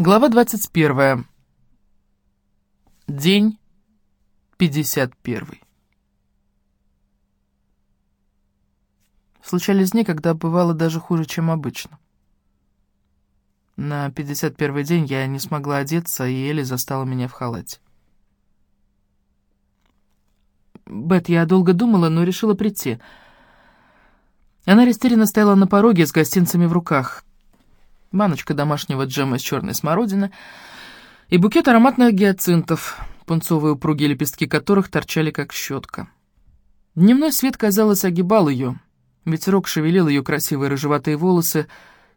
Глава 21. День 51. Случались дни, когда бывало даже хуже, чем обычно. На 51 день я не смогла одеться, и Элли застала меня в халате. «Бет, я долго думала, но решила прийти». Она растерянно стояла на пороге с гостинцами в руках баночка домашнего джема из черной смородины и букет ароматных гиацинтов, пунцовые упругие лепестки которых торчали как щетка. Дневной свет, казалось, огибал ее. Ветерок шевелил ее красивые рыжеватые волосы,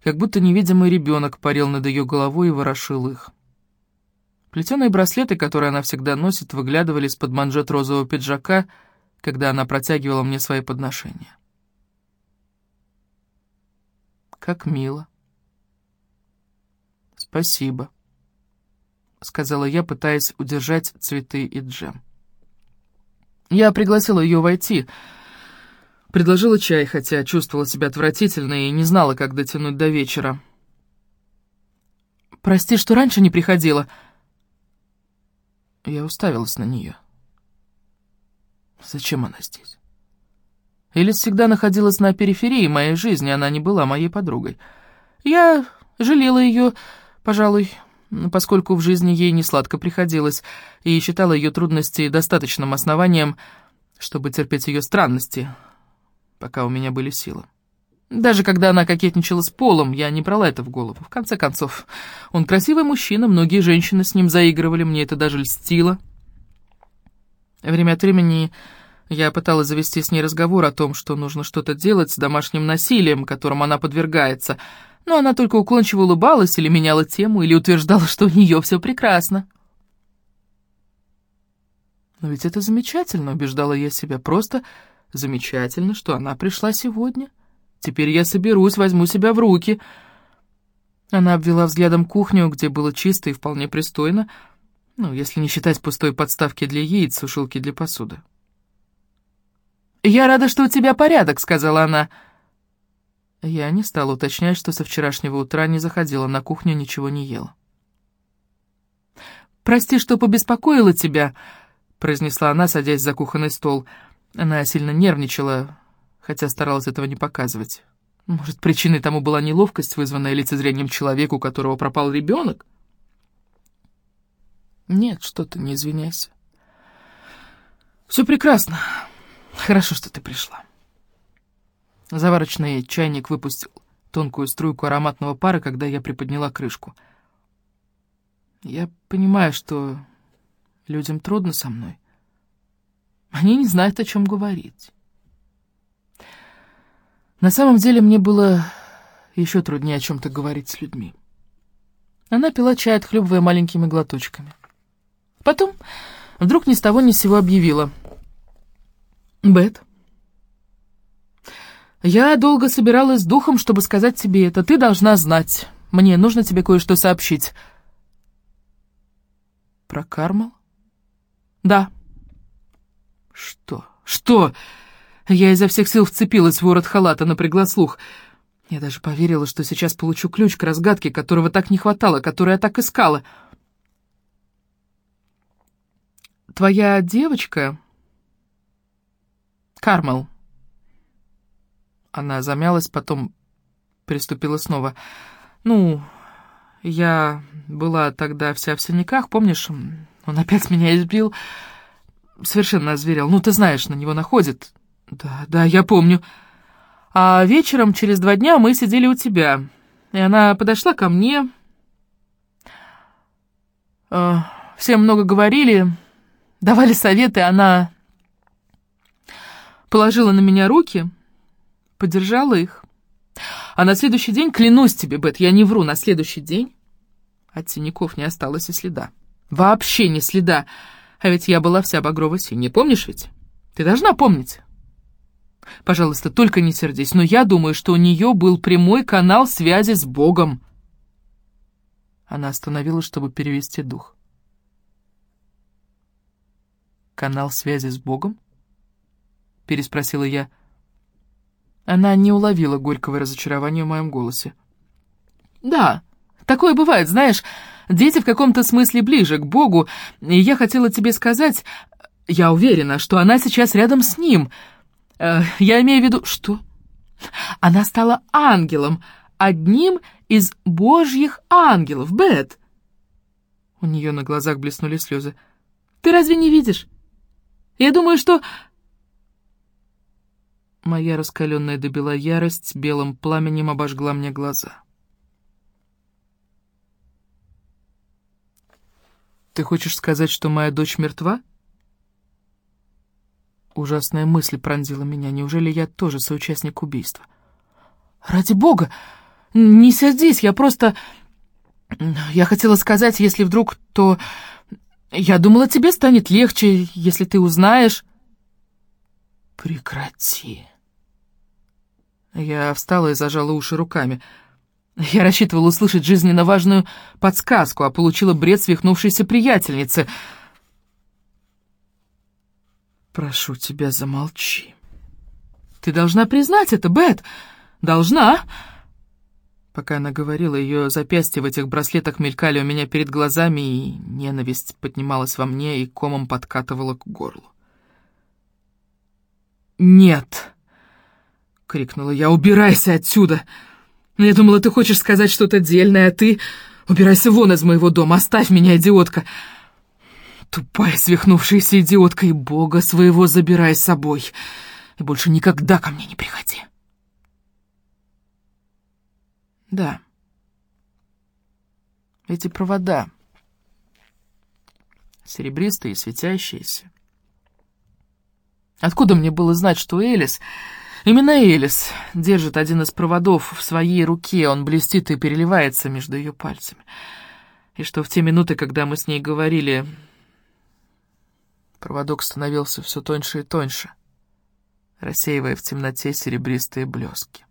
как будто невидимый ребенок парил над ее головой и ворошил их. Плетеные браслеты, которые она всегда носит, выглядывали из-под манжет розового пиджака, когда она протягивала мне свои подношения. Как мило. «Спасибо», — сказала я, пытаясь удержать цветы и джем. Я пригласила ее войти, предложила чай, хотя чувствовала себя отвратительно и не знала, как дотянуть до вечера. «Прости, что раньше не приходила». Я уставилась на нее. Зачем она здесь? Элис всегда находилась на периферии моей жизни, она не была моей подругой. Я жалела ее, Пожалуй, поскольку в жизни ей не сладко приходилось, и считала ее трудности достаточным основанием, чтобы терпеть ее странности, пока у меня были силы. Даже когда она кокетничала с Полом, я не брала это в голову. В конце концов, он красивый мужчина, многие женщины с ним заигрывали, мне это даже льстило. Время от времени я пыталась завести с ней разговор о том, что нужно что-то делать с домашним насилием, которым она подвергается — но она только уклончиво улыбалась или меняла тему, или утверждала, что у нее все прекрасно. «Но ведь это замечательно», — убеждала я себя, — «просто замечательно, что она пришла сегодня. Теперь я соберусь, возьму себя в руки». Она обвела взглядом кухню, где было чисто и вполне пристойно, ну, если не считать пустой подставки для яиц, сушилки для посуды. «Я рада, что у тебя порядок», — сказала она, — я не стала уточнять, что со вчерашнего утра не заходила на кухню, ничего не ела. «Прости, что побеспокоила тебя», — произнесла она, садясь за кухонный стол. Она сильно нервничала, хотя старалась этого не показывать. Может, причиной тому была неловкость, вызванная лицезрением человека, у которого пропал ребенок? Нет, что ты, не извиняйся. Все прекрасно. Хорошо, что ты пришла. Заварочный чайник выпустил тонкую струйку ароматного пара, когда я приподняла крышку. Я понимаю, что людям трудно со мной. Они не знают, о чем говорить. На самом деле мне было еще труднее о чем-то говорить с людьми. Она пила чай, отхлебывая маленькими глоточками. Потом вдруг ни с того ни с сего объявила. «Бет, я долго собиралась с духом, чтобы сказать тебе это. Ты должна знать. Мне нужно тебе кое-что сообщить. Про Кармал? Да. Что? Что? Я изо всех сил вцепилась в ворот халата, напрягла слух. Я даже поверила, что сейчас получу ключ к разгадке, которого так не хватало, который я так искала. Твоя девочка... Кармал, она замялась, потом приступила снова. «Ну, я была тогда вся в синяках, помнишь? Он опять меня избил. Совершенно озверел. Ну, ты знаешь, на него находит. Да, да, я помню. А вечером, через два дня, мы сидели у тебя. И она подошла ко мне. Э, все много говорили, давали советы. Она положила на меня руки подержала их. А на следующий день, клянусь тебе, Бет, я не вру, на следующий день от синяков не осталось и следа. Вообще не следа. А ведь я была вся багрово-синяя, помнишь ведь? Ты должна помнить. Пожалуйста, только не сердись, но я думаю, что у нее был прямой канал связи с Богом. Она остановилась, чтобы перевести дух. «Канал связи с Богом?» — переспросила я. Она не уловила горького разочарования в моем голосе. «Да, такое бывает, знаешь. Дети в каком-то смысле ближе к Богу, и я хотела тебе сказать, я уверена, что она сейчас рядом с ним. Э, я имею в виду... Что? Она стала ангелом, одним из божьих ангелов, Бет. У нее на глазах блеснули слезы. Ты разве не видишь? Я думаю, что... Моя раскаленная до бела ярость белым пламенем обожгла мне глаза. «Ты хочешь сказать, что моя дочь мертва?» Ужасная мысль пронзила меня. Неужели я тоже соучастник убийства? «Ради бога! Не сердись, я просто... Я хотела сказать, если вдруг, то... Я думала, тебе станет легче, если ты узнаешь...» «Прекрати!» Я встала и зажала уши руками. Я рассчитывала услышать жизненно важную подсказку, а получила бред свихнувшейся приятельницы. «Прошу тебя, замолчи. Ты должна признать это, Бет. Должна!» Пока она говорила, ее запястья в этих браслетах мелькали у меня перед глазами, и ненависть поднималась во мне и комом подкатывала к горлу. «Нет!» — крикнула я. «Убирайся отсюда! Я думала, ты хочешь сказать что-то дельное, а ты... Убирайся вон из моего дома, оставь меня, идиотка!» «Тупая свихнувшаяся идиотка, и бога своего забирай с собой, и больше никогда ко мне не приходи!» Да. Эти провода. Серебристые, светящиеся. Откуда мне было знать, что Элис... Именно Элис держит один из проводов в своей руке, он блестит и переливается между ее пальцами. И что в те минуты, когда мы с ней говорили, проводок становился все тоньше и тоньше, рассеивая в темноте серебристые блески.